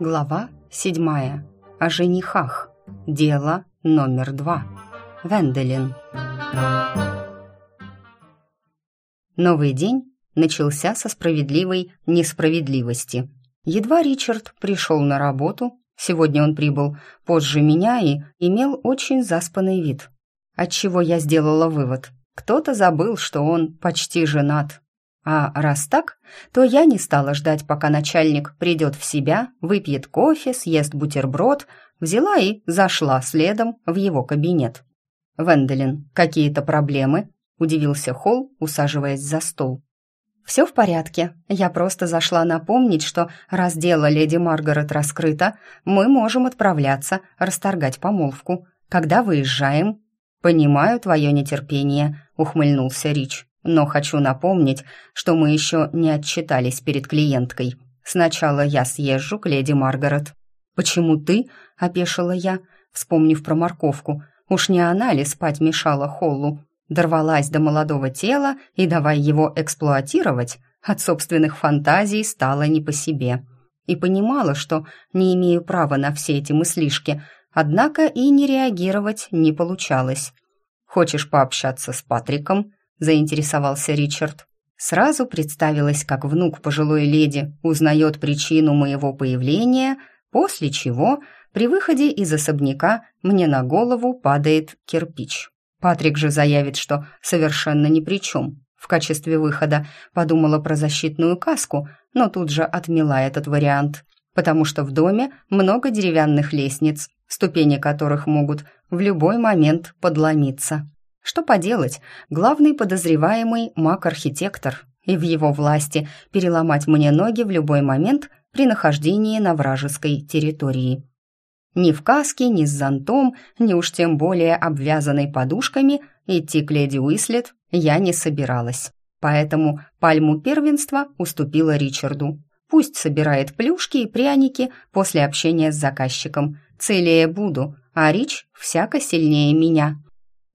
Глава седьмая. О женихах. Дело номер два. Венделин. Новый день начался со справедливой несправедливости. Едва Ричард пришел на работу, сегодня он прибыл позже меня и имел очень заспанный вид. Отчего я сделала вывод. Кто-то забыл, что он почти женат. А раз так, то я не стала ждать, пока начальник придет в себя, выпьет кофе, съест бутерброд, взяла и зашла следом в его кабинет. «Венделин, какие-то проблемы?» – удивился Холл, усаживаясь за стол. «Все в порядке. Я просто зашла напомнить, что раз дело леди Маргарет раскрыто, мы можем отправляться, расторгать помолвку. Когда выезжаем?» «Понимаю твое нетерпение», – ухмыльнулся Рич. Но хочу напомнить, что мы еще не отчитались перед клиенткой. Сначала я съезжу к леди Маргарет. «Почему ты?» — опешила я, вспомнив про морковку. Уж не она ли спать мешала Холлу? Дорвалась до молодого тела и давай его эксплуатировать. От собственных фантазий стало не по себе. И понимала, что не имею права на все эти мыслишки, однако и не реагировать не получалось. «Хочешь пообщаться с Патриком?» Заинтересовался Ричард. Сразу представилось, как внук пожилой леди узнает причину моего появления, после чего при выходе из особняка мне на голову падает кирпич. Патрик же заявит, что совершенно ни при чем. В качестве выхода подумала про защитную каску, но тут же отмела этот вариант, потому что в доме много деревянных лестниц, ступени которых могут в любой момент подломиться. Что поделать, главный подозреваемый маг-архитектор, и в его власти переломать мне ноги в любой момент при нахождении на вражеской территории. Ни в каске, ни с зонтом, ни уж тем более обвязанной подушками идти к леди Уислет я не собиралась. Поэтому пальму первенства уступила Ричарду. Пусть собирает плюшки и пряники после общения с заказчиком. Целее буду, а Рич всяко сильнее меня.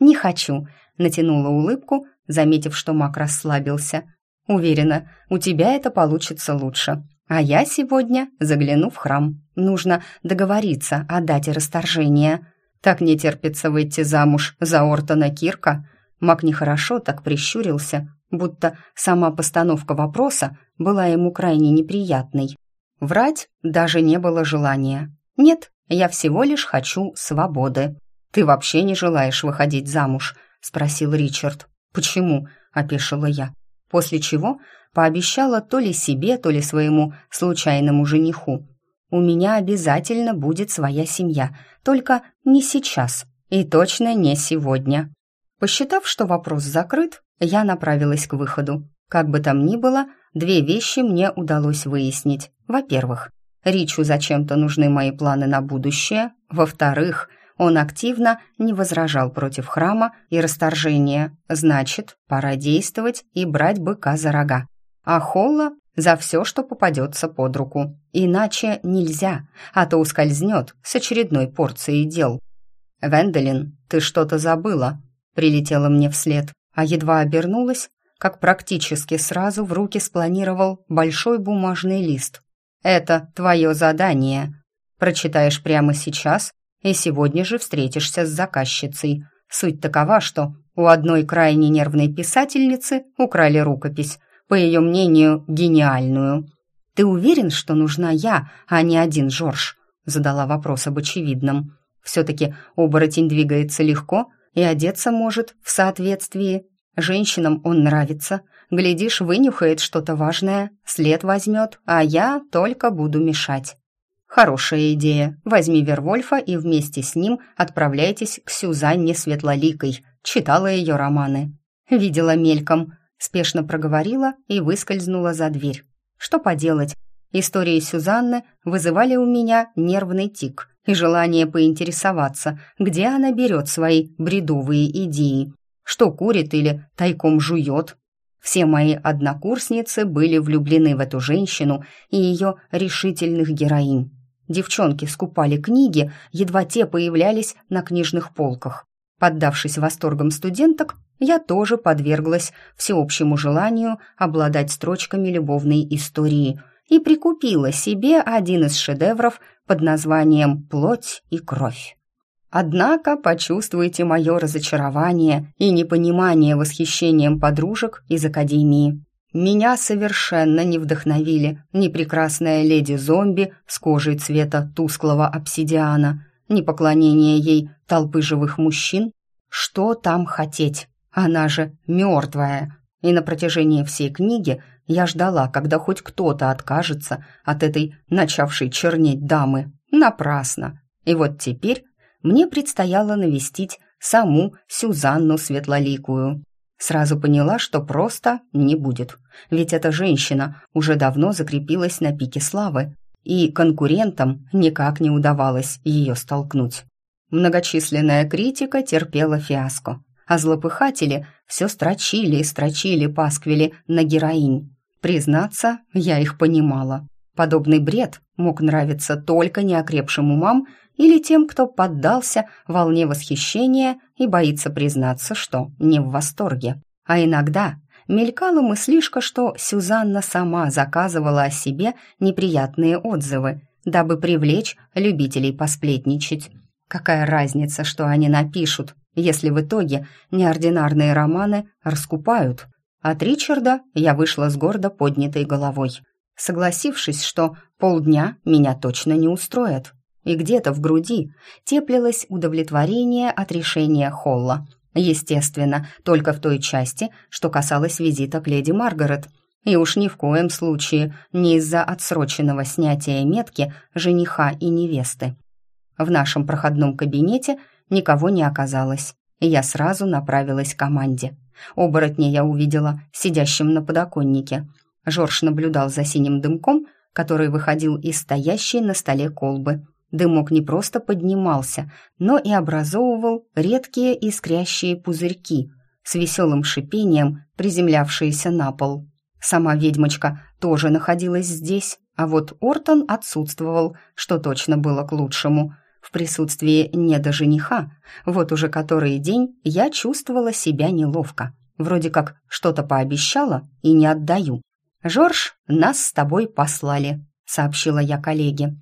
«Не хочу», — натянула улыбку, заметив, что маг расслабился. «Уверена, у тебя это получится лучше. А я сегодня загляну в храм. Нужно договориться о дате расторжения. Так не терпится выйти замуж за Ортона Кирка». Маг нехорошо так прищурился, будто сама постановка вопроса была ему крайне неприятной. Врать даже не было желания. «Нет, я всего лишь хочу свободы». «Ты вообще не желаешь выходить замуж?» — спросил Ричард. «Почему?» — опешила я. После чего пообещала то ли себе, то ли своему случайному жениху. «У меня обязательно будет своя семья, только не сейчас и точно не сегодня». Посчитав, что вопрос закрыт, я направилась к выходу. Как бы там ни было, две вещи мне удалось выяснить. Во-первых, Ричу зачем-то нужны мои планы на будущее. Во-вторых, он активно не возражал против храма и расторжения. Значит, пора действовать и брать быка за рога. А Холла за все, что попадется под руку. Иначе нельзя, а то ускользнет с очередной порцией дел. «Венделин, ты что-то забыла», — прилетела мне вслед, а едва обернулась, как практически сразу в руки спланировал большой бумажный лист. «Это твое задание. Прочитаешь прямо сейчас и сегодня же встретишься с заказчицей. Суть такова, что у одной крайне нервной писательницы украли рукопись, по ее мнению, гениальную. «Ты уверен, что нужна я, а не один Жорж?» задала вопрос об очевидном. «Все-таки оборотень двигается легко и одеться может в соответствии. Женщинам он нравится. Глядишь, вынюхает что-то важное, след возьмет, а я только буду мешать». «Хорошая идея. Возьми Вервольфа и вместе с ним отправляйтесь к Сюзанне Светлоликой. Читала ее романы. Видела мельком. Спешно проговорила и выскользнула за дверь. Что поделать? Истории Сюзанны вызывали у меня нервный тик и желание поинтересоваться, где она берет свои бредовые идеи. Что курит или тайком жует. Все мои однокурсницы были влюблены в эту женщину и ее решительных героинь. Девчонки скупали книги, едва те появлялись на книжных полках. Поддавшись восторгам студенток, я тоже подверглась всеобщему желанию обладать строчками любовной истории и прикупила себе один из шедевров под названием «Плоть и кровь». Однако почувствуйте мое разочарование и непонимание восхищением подружек из Академии. Меня совершенно не вдохновили ни прекрасная леди-зомби с кожей цвета тусклого обсидиана, ни поклонение ей толпы живых мужчин. Что там хотеть? Она же мертвая. И на протяжении всей книги я ждала, когда хоть кто-то откажется от этой начавшей чернеть дамы. Напрасно. И вот теперь мне предстояло навестить саму Сюзанну Светлоликую. Сразу поняла, что просто не будет, ведь эта женщина уже давно закрепилась на пике славы, и конкурентам никак не удавалось ее столкнуть. Многочисленная критика терпела фиаско, а злопыхатели все строчили и строчили пасквили на героинь. Признаться, я их понимала. Подобный бред мог нравиться только неокрепшим умам или тем, кто поддался волне восхищения и боится признаться, что не в восторге. А иногда мелькала мыслишка, что Сюзанна сама заказывала о себе неприятные отзывы, дабы привлечь любителей посплетничать. Какая разница, что они напишут, если в итоге неординарные романы раскупают? От Ричарда я вышла с гордо поднятой головой, согласившись, что полдня меня точно не устроят и где-то в груди теплилось удовлетворение от решения Холла. Естественно, только в той части, что касалось визита к леди Маргарет, и уж ни в коем случае не из-за отсроченного снятия метки жениха и невесты. В нашем проходном кабинете никого не оказалось, и я сразу направилась к команде. Оборотня я увидела сидящим на подоконнике. Жорж наблюдал за синим дымком, который выходил из стоящей на столе колбы – Дымок не просто поднимался, но и образовывал редкие искрящие пузырьки с веселым шипением, приземлявшиеся на пол. Сама ведьмочка тоже находилась здесь, а вот Ортон отсутствовал, что точно было к лучшему. В присутствии недожениха, вот уже который день я чувствовала себя неловко. Вроде как что-то пообещала и не отдаю. «Жорж, нас с тобой послали», — сообщила я коллеге.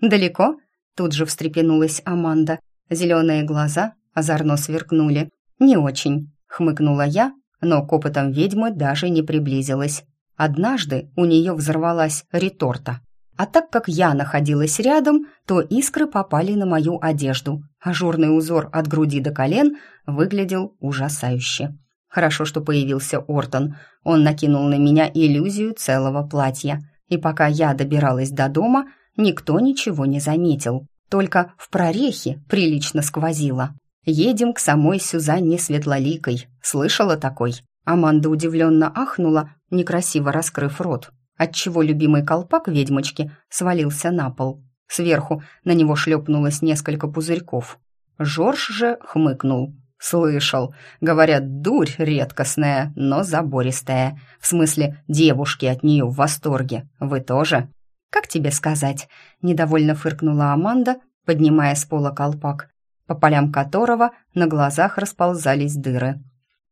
«Далеко?» Тут же встрепенулась Аманда. Зеленые глаза озорно сверкнули. «Не очень», — хмыкнула я, но к опытам ведьмы даже не приблизилась. Однажды у нее взорвалась реторта. А так как я находилась рядом, то искры попали на мою одежду. Ажурный узор от груди до колен выглядел ужасающе. Хорошо, что появился Ортон. Он накинул на меня иллюзию целого платья. И пока я добиралась до дома, никто ничего не заметил. Только в прорехе прилично сквозило. «Едем к самой Сюзанне Светлоликой. Слышала такой?» Аманда удивленно ахнула, некрасиво раскрыв рот, отчего любимый колпак ведьмочки свалился на пол. Сверху на него шлепнулось несколько пузырьков. Жорж же хмыкнул. «Слышал. Говорят, дурь редкостная, но забористая. В смысле, девушки от нее в восторге. Вы тоже?» «Как тебе сказать?» — недовольно фыркнула Аманда, поднимая с пола колпак, по полям которого на глазах расползались дыры.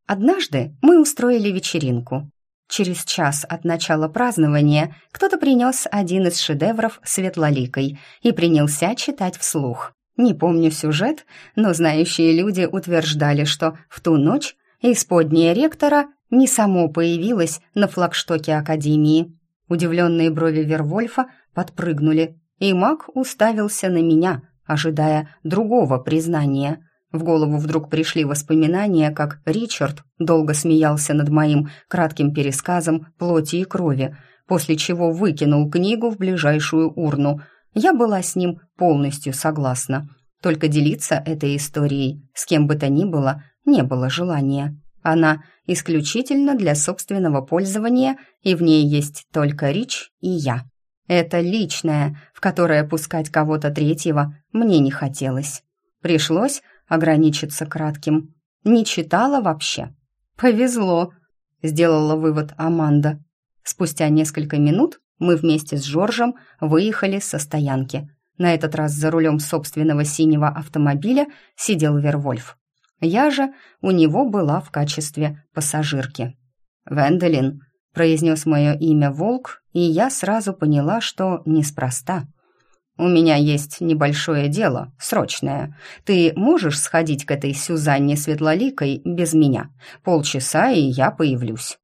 «Однажды мы устроили вечеринку. Через час от начала празднования кто-то принес один из шедевров светлоликой и принялся читать вслух. Не помню сюжет, но знающие люди утверждали, что в ту ночь исподняя ректора не само появилось на флагштоке Академии, Удивленные брови Вервольфа подпрыгнули, и маг уставился на меня, ожидая другого признания. В голову вдруг пришли воспоминания, как Ричард долго смеялся над моим кратким пересказом плоти и крови, после чего выкинул книгу в ближайшую урну. Я была с ним полностью согласна. Только делиться этой историей с кем бы то ни было не было желания. Она исключительно для собственного пользования, и в ней есть только Рич и я. Это личное, в которое пускать кого-то третьего мне не хотелось. Пришлось ограничиться кратким. Не читала вообще. «Повезло», — сделала вывод Аманда. Спустя несколько минут мы вместе с Жоржем выехали со стоянки. На этот раз за рулем собственного синего автомобиля сидел Вервольф. Я же у него была в качестве пассажирки. «Венделин», — произнес мое имя Волк, и я сразу поняла, что неспроста. «У меня есть небольшое дело, срочное. Ты можешь сходить к этой Сюзанне Светлоликой без меня? Полчаса, и я появлюсь».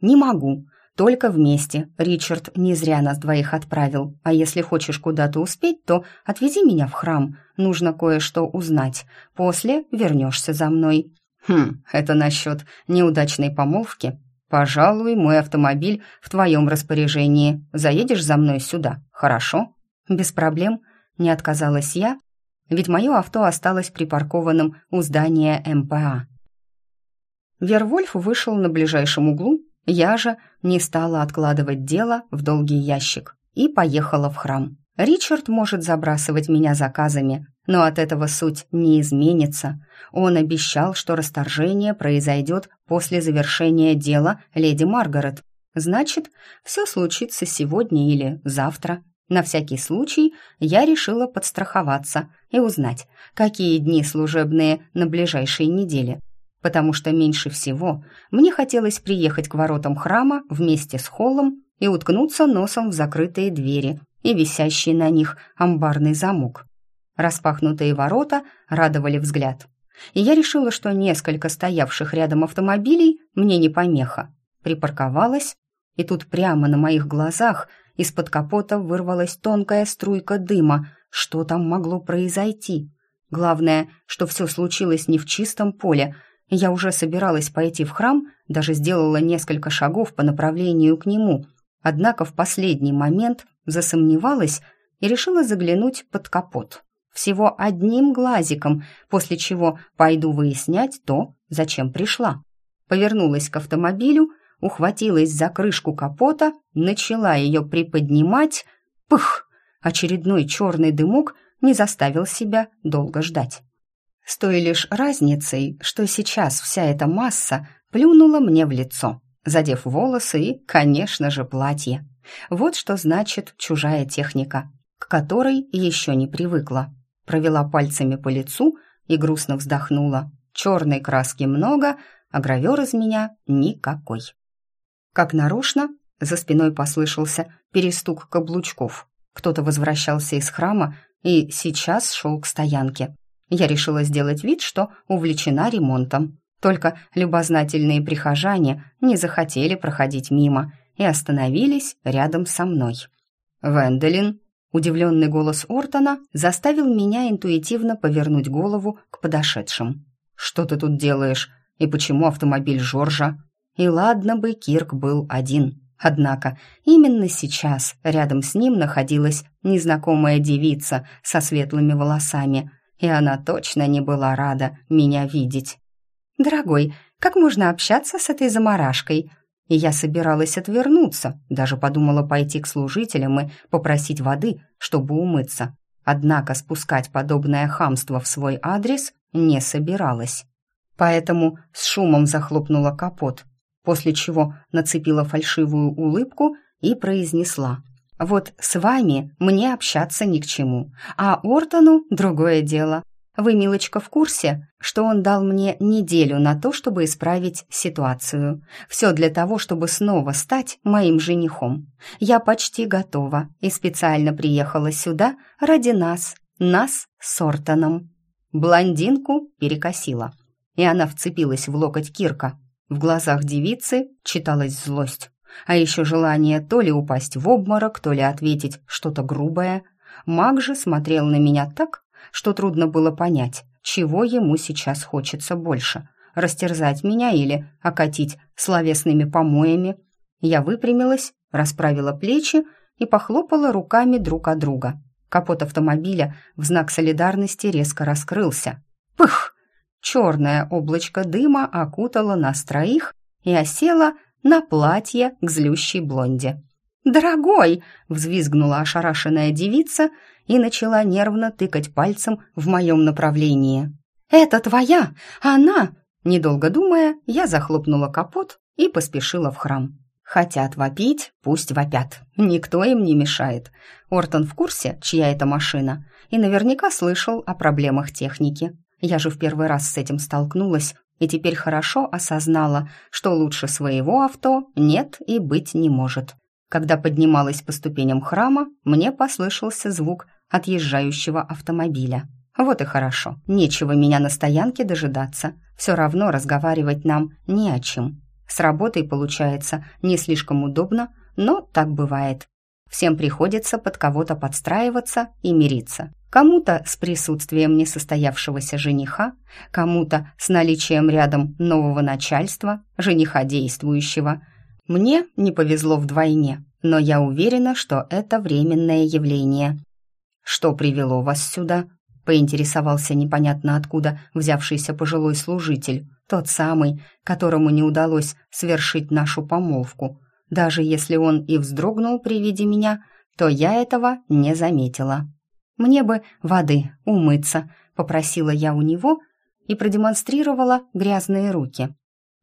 «Не могу. Только вместе. Ричард не зря нас двоих отправил. А если хочешь куда-то успеть, то отвези меня в храм. Нужно кое-что узнать. После вернешься за мной». «Хм, это насчет неудачной помолвки?» «Пожалуй, мой автомобиль в твоем распоряжении. Заедешь за мной сюда, хорошо?» «Без проблем», — не отказалась я, ведь мое авто осталось припаркованным у здания МПА. Вервольф вышел на ближайшем углу, я же не стала откладывать дело в долгий ящик и поехала в храм. Ричард может забрасывать меня заказами, но от этого суть не изменится. Он обещал, что расторжение произойдет после завершения дела леди Маргарет. Значит, все случится сегодня или завтра. На всякий случай я решила подстраховаться и узнать, какие дни служебные на ближайшей неделе, потому что меньше всего мне хотелось приехать к воротам храма вместе с холлом и уткнуться носом в закрытые двери и висящий на них амбарный замок. Распахнутые ворота радовали взгляд, и я решила, что несколько стоявших рядом автомобилей мне не помеха. Припарковалась, и тут прямо на моих глазах – из-под капота вырвалась тонкая струйка дыма. Что там могло произойти? Главное, что все случилось не в чистом поле. Я уже собиралась пойти в храм, даже сделала несколько шагов по направлению к нему. Однако в последний момент засомневалась и решила заглянуть под капот. Всего одним глазиком, после чего пойду выяснять то, зачем пришла. Повернулась к автомобилю ухватилась за крышку капота, начала ее приподнимать. Пых! Очередной черный дымок не заставил себя долго ждать. С той лишь разницей, что сейчас вся эта масса плюнула мне в лицо, задев волосы и, конечно же, платье. Вот что значит чужая техника, к которой еще не привыкла. Провела пальцами по лицу и грустно вздохнула. Черной краски много, а гравер из меня никакой. Как нарочно, за спиной послышался перестук каблучков. Кто-то возвращался из храма и сейчас шел к стоянке. Я решила сделать вид, что увлечена ремонтом. Только любознательные прихожане не захотели проходить мимо и остановились рядом со мной. «Венделин!» Удивленный голос Ортона заставил меня интуитивно повернуть голову к подошедшим. «Что ты тут делаешь? И почему автомобиль Жоржа?» И ладно бы Кирк был один. Однако именно сейчас рядом с ним находилась незнакомая девица со светлыми волосами, и она точно не была рада меня видеть. «Дорогой, как можно общаться с этой заморашкой?» И я собиралась отвернуться, даже подумала пойти к служителям и попросить воды, чтобы умыться. Однако спускать подобное хамство в свой адрес не собиралась. Поэтому с шумом захлопнула капот, после чего нацепила фальшивую улыбку и произнесла. «Вот с вами мне общаться ни к чему, а Ортону другое дело. Вы, милочка, в курсе, что он дал мне неделю на то, чтобы исправить ситуацию. Все для того, чтобы снова стать моим женихом. Я почти готова и специально приехала сюда ради нас, нас с Ортоном». Блондинку перекосила, и она вцепилась в локоть Кирка, в глазах девицы читалась злость, а еще желание то ли упасть в обморок, то ли ответить что-то грубое. Маг же смотрел на меня так, что трудно было понять, чего ему сейчас хочется больше – растерзать меня или окатить словесными помоями. Я выпрямилась, расправила плечи и похлопала руками друг от друга. Капот автомобиля в знак солидарности резко раскрылся. Пых! Черное облачко дыма окутало нас троих и осело на платье к злющей блонде. «Дорогой!» — взвизгнула ошарашенная девица и начала нервно тыкать пальцем в моем направлении. «Это твоя! Она!» Недолго думая, я захлопнула капот и поспешила в храм. Хотят вопить, пусть вопят. Никто им не мешает. Ортон в курсе, чья это машина, и наверняка слышал о проблемах техники. Я же в первый раз с этим столкнулась, и теперь хорошо осознала, что лучше своего авто нет и быть не может. Когда поднималась по ступеням храма, мне послышался звук отъезжающего автомобиля. Вот и хорошо, нечего меня на стоянке дожидаться, все равно разговаривать нам не о чем. С работой получается не слишком удобно, но так бывает. Всем приходится под кого-то подстраиваться и мириться. Кому-то с присутствием несостоявшегося жениха, кому-то с наличием рядом нового начальства, жениха действующего. Мне не повезло вдвойне, но я уверена, что это временное явление. «Что привело вас сюда?» — поинтересовался непонятно откуда взявшийся пожилой служитель, тот самый, которому не удалось свершить нашу помолвку. Даже если он и вздрогнул при виде меня, то я этого не заметила. «Мне бы воды, умыться», — попросила я у него и продемонстрировала грязные руки.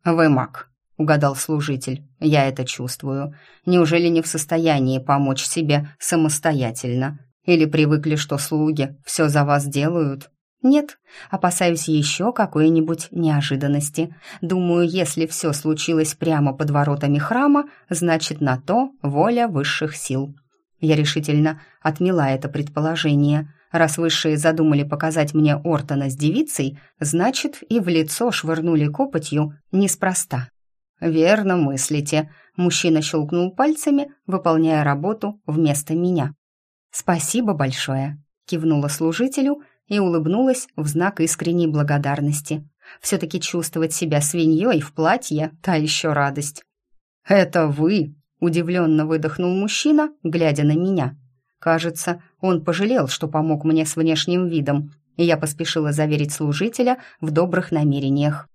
«Вы маг», — угадал служитель. «Я это чувствую. Неужели не в состоянии помочь себе самостоятельно? Или привыкли, что слуги все за вас делают?» «Нет, опасаюсь еще какой-нибудь неожиданности. Думаю, если все случилось прямо под воротами храма, значит, на то воля высших сил». Я решительно отмела это предположение. Раз высшие задумали показать мне Ортона с девицей, значит, и в лицо швырнули копотью неспроста. «Верно мыслите», — мужчина щелкнул пальцами, выполняя работу вместо меня. «Спасибо большое», — кивнула служителю и улыбнулась в знак искренней благодарности. Все-таки чувствовать себя свиньей в платье — та еще радость. «Это вы?» Удивленно выдохнул мужчина, глядя на меня. Кажется, он пожалел, что помог мне с внешним видом, и я поспешила заверить служителя в добрых намерениях.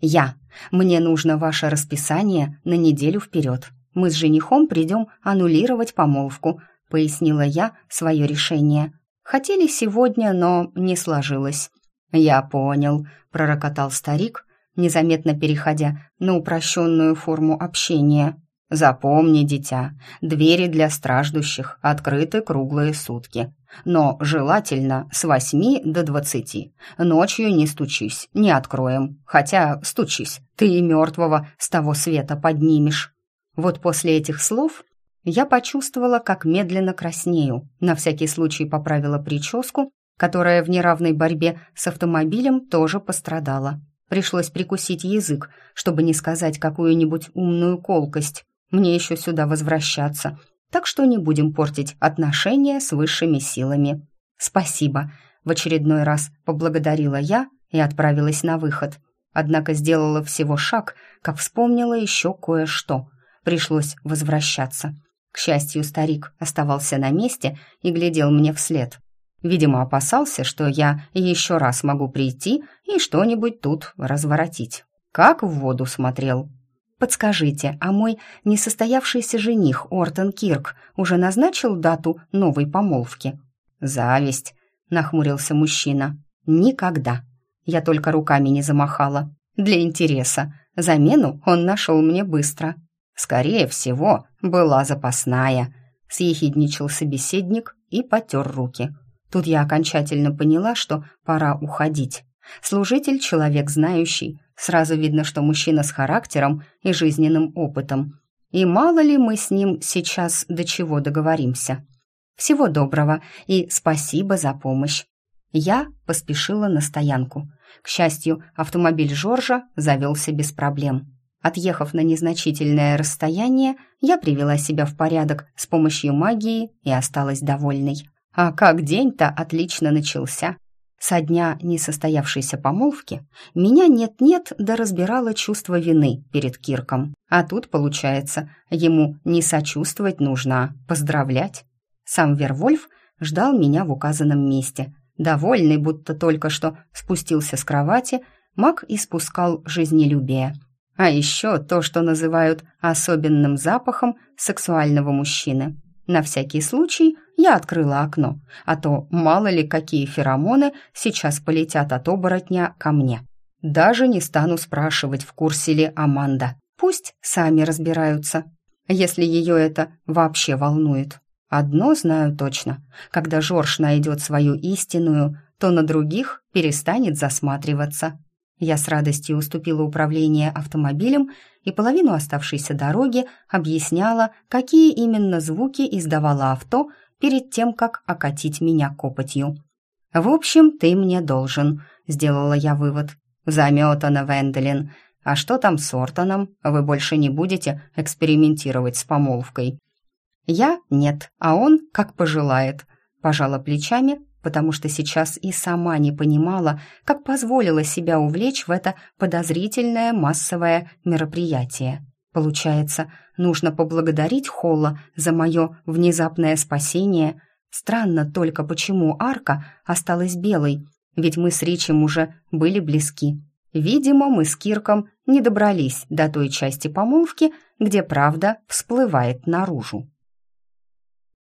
«Я. Мне нужно ваше расписание на неделю вперед. Мы с женихом придем аннулировать помолвку», — пояснила я свое решение. «Хотели сегодня, но не сложилось». «Я понял», — пророкотал старик, незаметно переходя на упрощенную форму общения. Запомни, дитя, двери для страждущих открыты круглые сутки. Но желательно с восьми до двадцати. Ночью не стучись, не откроем. Хотя стучись, ты и мертвого с того света поднимешь. Вот после этих слов я почувствовала, как медленно краснею. На всякий случай поправила прическу, которая в неравной борьбе с автомобилем тоже пострадала. Пришлось прикусить язык, чтобы не сказать какую-нибудь умную колкость. Мне еще сюда возвращаться, так что не будем портить отношения с высшими силами. Спасибо. В очередной раз поблагодарила я и отправилась на выход. Однако сделала всего шаг, как вспомнила еще кое-что. Пришлось возвращаться. К счастью, старик оставался на месте и глядел мне вслед. Видимо, опасался, что я еще раз могу прийти и что-нибудь тут разворотить. Как в воду смотрел. Подскажите, а мой несостоявшийся жених Ортон Кирк уже назначил дату новой помолвки? Зависть, нахмурился мужчина. Никогда. Я только руками не замахала. Для интереса. Замену он нашел мне быстро. Скорее всего, была запасная. Съехидничал собеседник и потер руки. Тут я окончательно поняла, что пора уходить. Служитель — человек знающий, Сразу видно, что мужчина с характером и жизненным опытом. И мало ли мы с ним сейчас до чего договоримся. Всего доброго и спасибо за помощь. Я поспешила на стоянку. К счастью, автомобиль Жоржа завелся без проблем. Отъехав на незначительное расстояние, я привела себя в порядок с помощью магии и осталась довольной. А как день-то отлично начался. Со дня несостоявшейся помолвки меня нет-нет да разбирало чувство вины перед Кирком. А тут, получается, ему не сочувствовать нужно, а поздравлять. Сам Вервольф ждал меня в указанном месте. Довольный, будто только что спустился с кровати, маг испускал жизнелюбие. А еще то, что называют особенным запахом сексуального мужчины. На всякий случай я открыла окно, а то мало ли какие феромоны сейчас полетят от оборотня ко мне. Даже не стану спрашивать, в курсе ли Аманда. Пусть сами разбираются, если ее это вообще волнует. Одно знаю точно. Когда Жорж найдет свою истинную, то на других перестанет засматриваться. Я с радостью уступила управление автомобилем и половину оставшейся дороги объясняла, какие именно звуки издавало авто перед тем, как окатить меня копотью. «В общем, ты мне должен», — сделала я вывод. «Заметана, Венделин. А что там с Ортоном? Вы больше не будете экспериментировать с помолвкой?» «Я — нет, а он как пожелает», — пожала плечами, потому что сейчас и сама не понимала, как позволила себя увлечь в это подозрительное массовое мероприятие. Получается, нужно поблагодарить Холла за мое внезапное спасение. Странно только, почему арка осталась белой, ведь мы с Ричем уже были близки. Видимо, мы с Кирком не добрались до той части помолвки, где правда всплывает наружу.